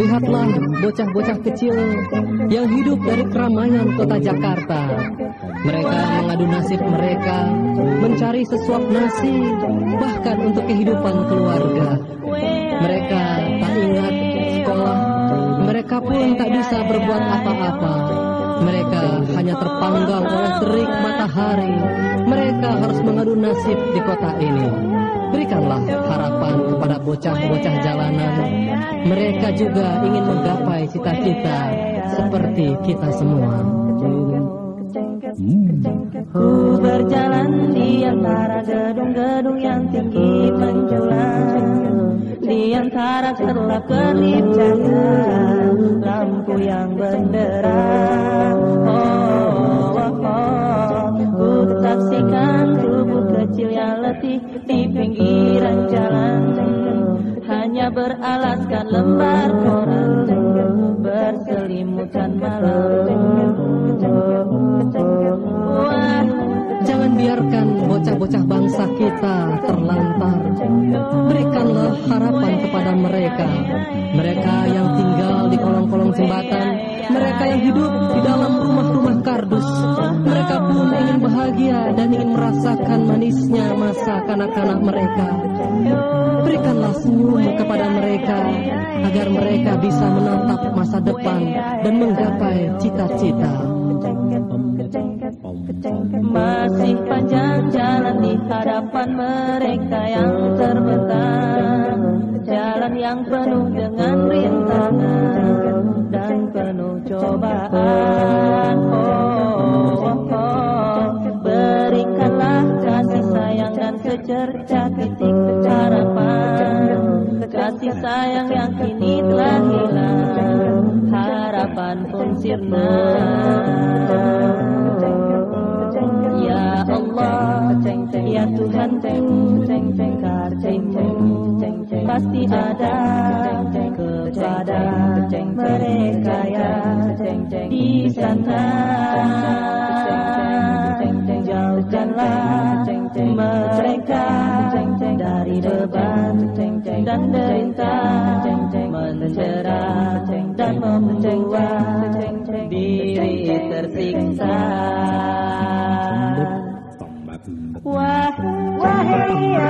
Lihatlah bocah-bocah kecil yang hidup dari keramaian kota Jakarta. Mereka mengadu nasib mereka, mencari sesuap nasi, bahkan untuk kehidupan keluarga. Mereka tak ingat sekolah, mereka pun tak bisa berbuat apa-apa. Mereka hanya terpanggang oleh terik matahari. Mereka harus mengadu nasib di kota ini. Berikanlah harapan kepada bocah-bocah jalanan. Mereka juga ingin menggapai cita-cita seperti kita semua. Ku berjalan di antara gedung-gedung yang tinggi menjulang Di antara kerlap-kerlip cahaya Di pinggiran jalan Hanya beralaskan lembar koran Berselimutan malam Wah, Jangan biarkan bocah-bocah bangsa kita terlantar. Berikanlah harapan kepada mereka. Mereka yang tinggal di kolong-kolong jembatan. Mereka yang hidup di dalam rumah-rumah kardus. Mereka pun ingin bahagia dan ingin merasakan masa kanak-kanak mereka. Berikanlah senyum kepada mereka agar mereka bisa menatap masa depan dan menggapai cita-cita. Masih panjang jalan di hadapan mereka yang terbentang Jalan yang penuh dengan rintangan Dan penuh cobaan secerca titik harapan Kasih sayang yang kini telah hilang Harapan pun sirna Ya Allah, ya Tuhan pasti ada kepada mereka yang di sana. Jauhkanlah dari beban dan derita mendera dan membuat diri tersiksa. Wah, wahai ya,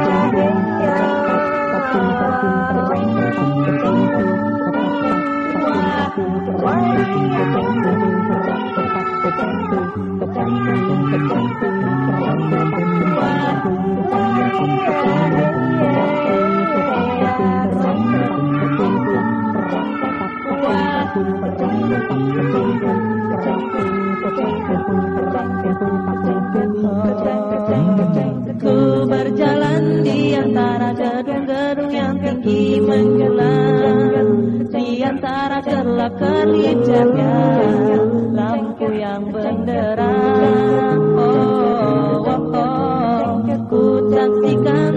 Ku berjalan di antara gedung-gedung yang tinggi Di antara Lampu yang benderang. Oh, oh, oh. Ku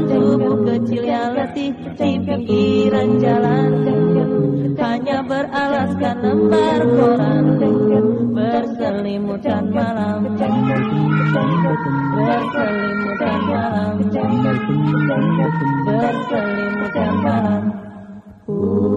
tubuh Di pinggiran jalan hanya beralaskan lembar koran berselimutan malam berselimutan malam berselimutan malam uh.